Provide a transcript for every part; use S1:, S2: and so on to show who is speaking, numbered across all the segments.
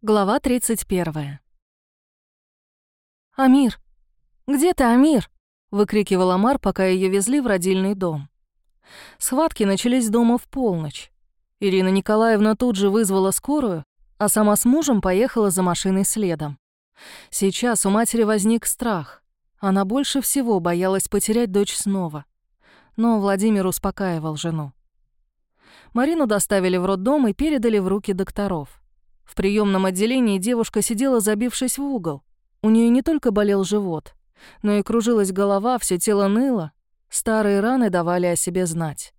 S1: Глава 31. «Амир! Где ты, Амир?» — выкрикивала Мар, пока ее везли в родильный дом. Схватки начались дома в полночь. Ирина Николаевна тут же вызвала скорую, а сама с мужем поехала за машиной следом. Сейчас у матери возник страх. Она больше всего боялась потерять дочь снова. Но Владимир успокаивал жену. Марину доставили в роддом и передали в руки докторов. В приемном отделении девушка сидела, забившись в угол. У нее не только болел живот, но и кружилась голова, все тело ныло. Старые раны давали о себе знать.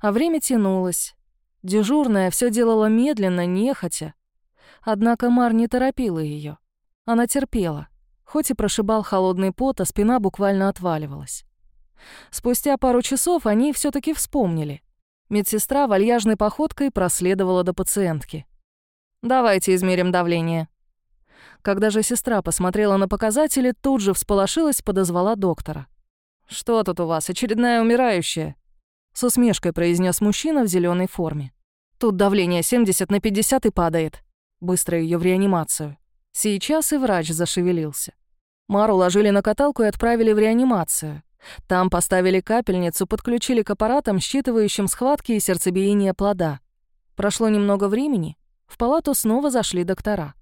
S1: А время тянулось. Дежурная все делала медленно, нехотя. Однако Мар не торопила ее. Она терпела. Хоть и прошибал холодный пот, а спина буквально отваливалась. Спустя пару часов они все таки вспомнили. Медсестра вальяжной походкой проследовала до пациентки. Давайте измерим давление». Когда же сестра посмотрела на показатели, тут же всполошилась, подозвала доктора. «Что тут у вас, очередная умирающая?» С усмешкой произнес мужчина в зеленой форме. «Тут давление 70 на 50 и падает». Быстро ее в реанимацию. Сейчас и врач зашевелился. Мару ложили на каталку и отправили в реанимацию. Там поставили капельницу, подключили к аппаратам, считывающим схватки и сердцебиение плода. Прошло немного времени, в палату снова зашли доктора.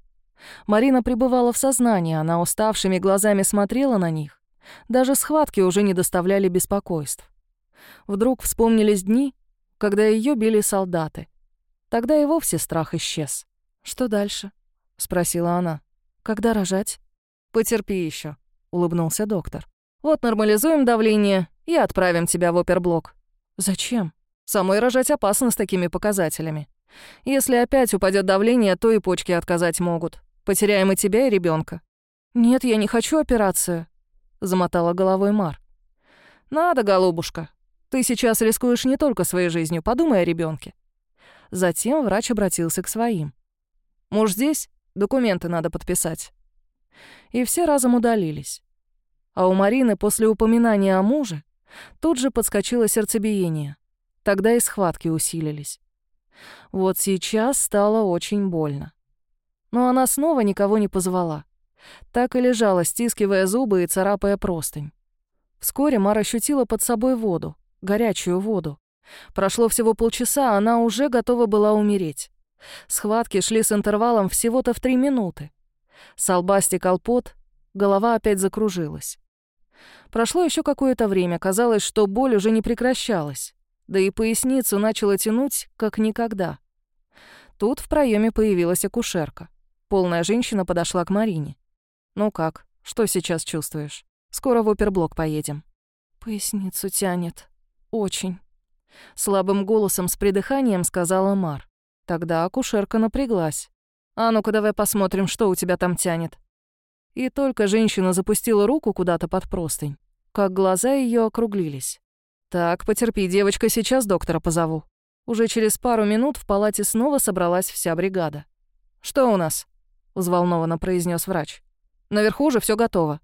S1: Марина пребывала в сознании, она уставшими глазами смотрела на них. Даже схватки уже не доставляли беспокойств. Вдруг вспомнились дни, когда ее били солдаты. Тогда и вовсе страх исчез. «Что дальше?» — спросила она. «Когда рожать?» «Потерпи еще, улыбнулся доктор. «Вот нормализуем давление и отправим тебя в оперблок». «Зачем?» «Самой рожать опасно с такими показателями. Если опять упадет давление, то и почки отказать могут. Потеряем и тебя, и ребенка. «Нет, я не хочу операцию», — замотала головой Мар. «Надо, голубушка. Ты сейчас рискуешь не только своей жизнью, подумай о ребенке. Затем врач обратился к своим. «Муж здесь? Документы надо подписать». И все разом удалились. А у Марины после упоминания о муже тут же подскочило сердцебиение. Тогда и схватки усилились. Вот сейчас стало очень больно. Но она снова никого не позвала. Так и лежала, стискивая зубы и царапая простынь. Вскоре Мара ощутила под собой воду, горячую воду. Прошло всего полчаса, а она уже готова была умереть. Схватки шли с интервалом всего-то в три минуты. С лба стекал пот, голова опять закружилась. Прошло еще какое-то время, казалось, что боль уже не прекращалась да и поясницу начала тянуть, как никогда. Тут в проеме появилась акушерка. Полная женщина подошла к Марине. «Ну как, что сейчас чувствуешь? Скоро в оперблок поедем». «Поясницу тянет. Очень». Слабым голосом с придыханием сказала Мар. Тогда акушерка напряглась. «А ну-ка давай посмотрим, что у тебя там тянет». И только женщина запустила руку куда-то под простынь, как глаза ее округлились. «Так, потерпи, девочка, сейчас доктора позову». Уже через пару минут в палате снова собралась вся бригада. «Что у нас?» — взволнованно произнес врач. «Наверху уже все готово».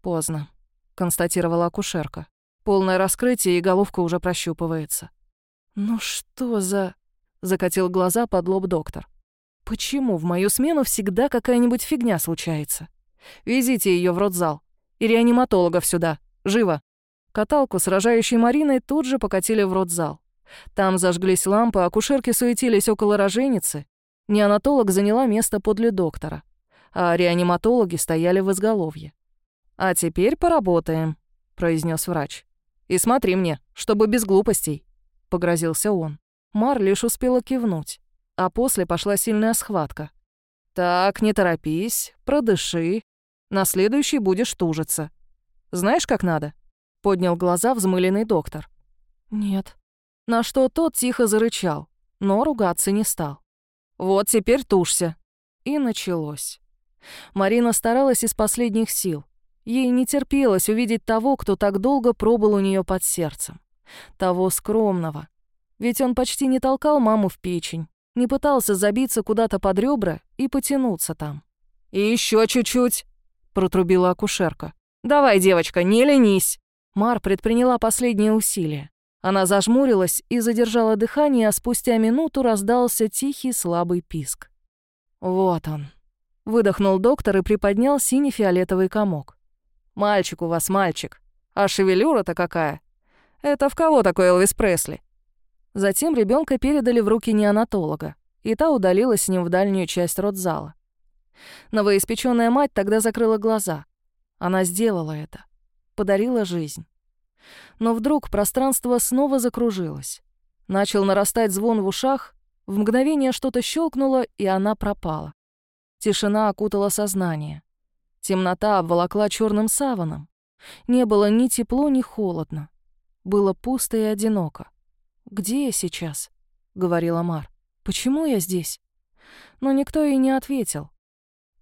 S1: «Поздно», — констатировала акушерка. «Полное раскрытие, и головка уже прощупывается». «Ну что за...» — закатил глаза под лоб доктор. «Почему в мою смену всегда какая-нибудь фигня случается? Везите ее в родзал. И реаниматологов сюда. Живо!» Каталку с рожающей Мариной тут же покатили в родзал. Там зажглись лампы, акушерки суетились около роженицы. Неонатолог заняла место подле доктора, а реаниматологи стояли в изголовье. «А теперь поработаем», — произнес врач. «И смотри мне, чтобы без глупостей», — погрозился он. Мар лишь успела кивнуть, а после пошла сильная схватка. «Так, не торопись, продыши. На следующий будешь тужиться. Знаешь, как надо?» Поднял глаза взмыленный доктор. «Нет». На что тот тихо зарычал, но ругаться не стал. «Вот теперь тушься». И началось. Марина старалась из последних сил. Ей не терпелось увидеть того, кто так долго пробыл у нее под сердцем. Того скромного. Ведь он почти не толкал маму в печень, не пытался забиться куда-то под ребра и потянуться там. «И еще чуть-чуть», — протрубила акушерка. «Давай, девочка, не ленись». Мар предприняла последние усилия. Она зажмурилась и задержала дыхание, а спустя минуту раздался тихий слабый писк. Вот он. Выдохнул доктор и приподнял синий-фиолетовый комок. «Мальчик у вас мальчик. А шевелюра-то какая? Это в кого такой Элвис Пресли?» Затем ребенка передали в руки неонатолога, и та удалилась с ним в дальнюю часть родзала. Новоиспечённая мать тогда закрыла глаза. Она сделала это. Подарила жизнь. Но вдруг пространство снова закружилось. Начал нарастать звон в ушах, в мгновение что-то щелкнуло, и она пропала. Тишина окутала сознание. Темнота обволокла черным саваном. Не было ни тепло, ни холодно. Было пусто и одиноко. «Где я сейчас?» — говорила Мар. «Почему я здесь?» Но никто ей не ответил.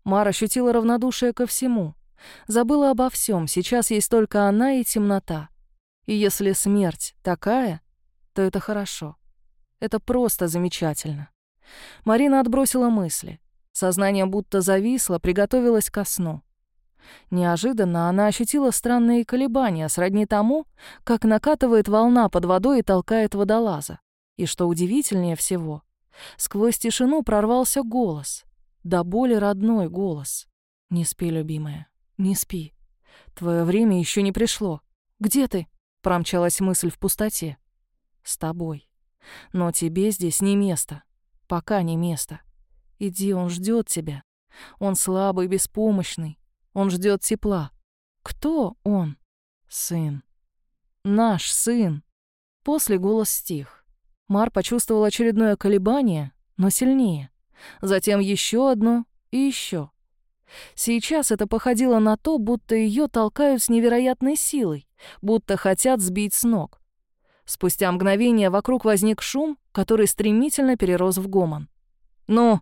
S1: Мар ощутила равнодушие ко всему. Забыла обо всем. сейчас есть только она и темнота. И если смерть такая, то это хорошо. Это просто замечательно. Марина отбросила мысли. Сознание будто зависло, приготовилось ко сну. Неожиданно она ощутила странные колебания, сродни тому, как накатывает волна под водой и толкает водолаза. И что удивительнее всего, сквозь тишину прорвался голос. До боли родной голос. «Не спи, любимая, не спи. Твое время еще не пришло. Где ты?» — промчалась мысль в пустоте. «С тобой. Но тебе здесь не место. Пока не место. Иди, он ждет тебя. Он слабый, беспомощный. Он ждет тепла. Кто он? Сын. Наш сын. После голос стих. Мар почувствовал очередное колебание, но сильнее. Затем еще одно и еще. Сейчас это походило на то, будто ее толкают с невероятной силой, будто хотят сбить с ног. Спустя мгновение вокруг возник шум, который стремительно перерос в гомон. «Ну,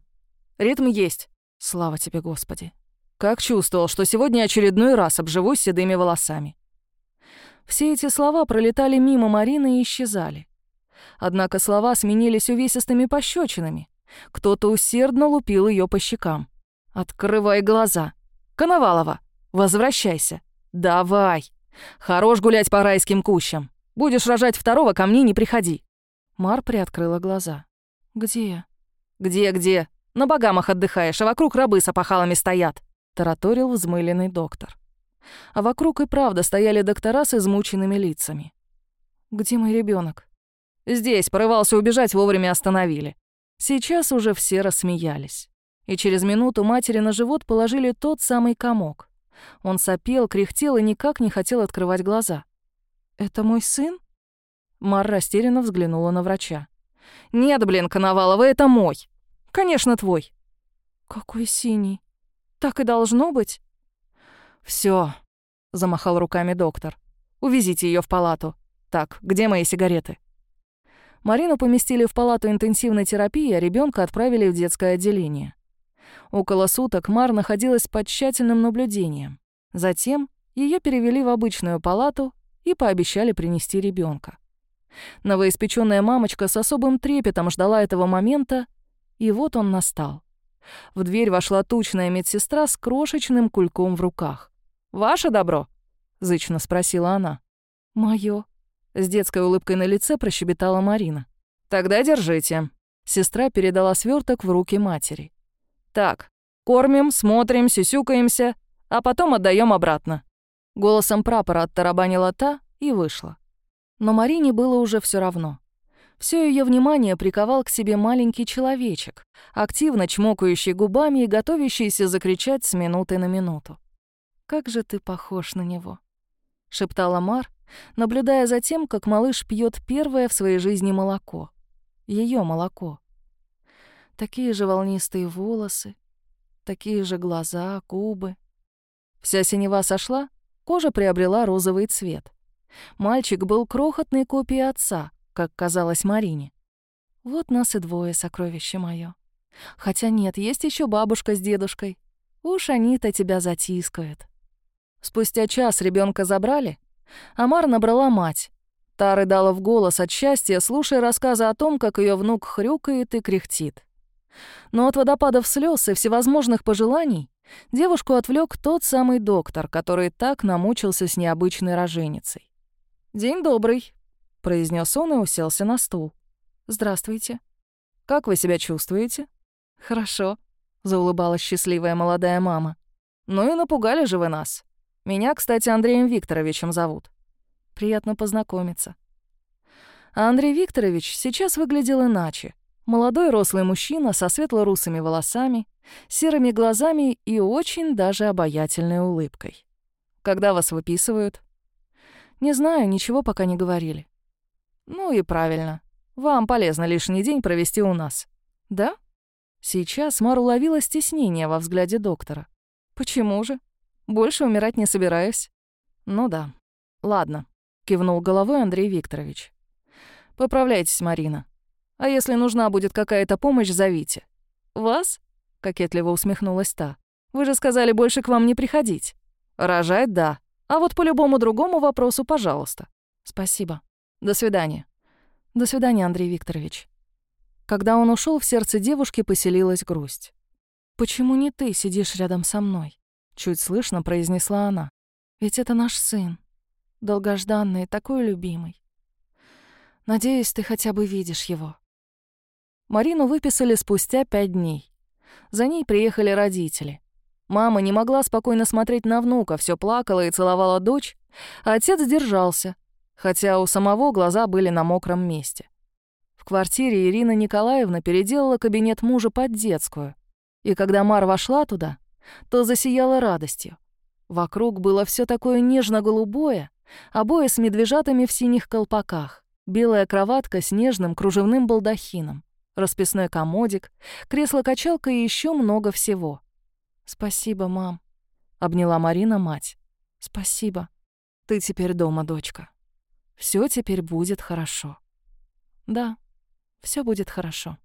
S1: ритм есть. Слава тебе, Господи. Как чувствовал, что сегодня очередной раз обживусь седыми волосами. Все эти слова пролетали мимо Марины и исчезали. Однако слова сменились увесистыми пощечинами. Кто-то усердно лупил ее по щекам. «Открывай глаза! Коновалова, возвращайся! Давай! Хорош гулять по райским кущам! Будешь рожать второго, ко мне не приходи!» Мар приоткрыла глаза. «Где?» «Где-где? На богамах отдыхаешь, а вокруг рабы с опахалами стоят тараторил взмыленный доктор. А вокруг и правда стояли доктора с измученными лицами. «Где мой ребенок? «Здесь, порывался убежать, вовремя остановили». Сейчас уже все рассмеялись. И через минуту матери на живот положили тот самый комок. Он сопел, кряхтел и никак не хотел открывать глаза. «Это мой сын?» Мар растерянно взглянула на врача. «Нет, блин, Коновалова, это мой. Конечно, твой». «Какой синий?» Так и должно быть. Все, замахал руками доктор. Увезите ее в палату. Так, где мои сигареты? Марину поместили в палату интенсивной терапии, а ребенка отправили в детское отделение. Около суток Мар находилась под тщательным наблюдением. Затем ее перевели в обычную палату и пообещали принести ребенка. Новоиспеченная мамочка с особым трепетом ждала этого момента, и вот он настал. В дверь вошла тучная медсестра с крошечным кульком в руках. «Ваше добро?» — зычно спросила она. «Моё», — с детской улыбкой на лице прощебетала Марина. «Тогда держите». Сестра передала сверток в руки матери. «Так, кормим, смотрим, сюсюкаемся, а потом отдаем обратно». Голосом прапора оттарабанила та и вышла. Но Марине было уже все равно. Все ее внимание приковал к себе маленький человечек, активно чмокающий губами и готовящийся закричать с минуты на минуту. «Как же ты похож на него!» — шептала Мар, наблюдая за тем, как малыш пьет первое в своей жизни молоко. Ее молоко. Такие же волнистые волосы, такие же глаза, губы. Вся синева сошла, кожа приобрела розовый цвет. Мальчик был крохотной копией отца, как казалось Марине. Вот нас и двое, сокровище мое. Хотя нет, есть еще бабушка с дедушкой. Уж они-то тебя затискают. Спустя час ребенка забрали. Амар набрала мать. Та рыдала в голос от счастья, слушая рассказы о том, как ее внук хрюкает и кряхтит. Но от водопадов слез и всевозможных пожеланий девушку отвлек тот самый доктор, который так намучился с необычной роженицей. «День добрый», произнес он и уселся на стул. «Здравствуйте. Как вы себя чувствуете?» «Хорошо», — заулыбалась счастливая молодая мама. «Ну и напугали же вы нас. Меня, кстати, Андреем Викторовичем зовут. Приятно познакомиться». А Андрей Викторович сейчас выглядел иначе. Молодой рослый мужчина со светло-русыми волосами, серыми глазами и очень даже обаятельной улыбкой. «Когда вас выписывают?» «Не знаю, ничего пока не говорили». «Ну и правильно. Вам полезно лишний день провести у нас». «Да?» Сейчас Мар уловила стеснение во взгляде доктора. «Почему же? Больше умирать не собираюсь». «Ну да. Ладно», — кивнул головой Андрей Викторович. «Поправляйтесь, Марина. А если нужна будет какая-то помощь, зовите». «Вас?» — кокетливо усмехнулась та. «Вы же сказали больше к вам не приходить». «Рожать — да. А вот по любому другому вопросу, пожалуйста». «Спасибо. До свидания». «До свидания, Андрей Викторович». Когда он ушел, в сердце девушки поселилась грусть. «Почему не ты сидишь рядом со мной?» — чуть слышно произнесла она. «Ведь это наш сын. Долгожданный, такой любимый. Надеюсь, ты хотя бы видишь его». Марину выписали спустя пять дней. За ней приехали родители. Мама не могла спокойно смотреть на внука, все плакала и целовала дочь, а отец держался, хотя у самого глаза были на мокром месте квартире Ирина Николаевна переделала кабинет мужа под детскую. И когда Мар вошла туда, то засияла радостью. Вокруг было все такое нежно-голубое, обои с медвежатами в синих колпаках, белая кроватка с нежным кружевным балдахином, расписной комодик, кресло-качалка и еще много всего. «Спасибо, мам», — обняла Марина мать. «Спасибо. Ты теперь дома, дочка. Все теперь будет хорошо». «Да», все будет хорошо.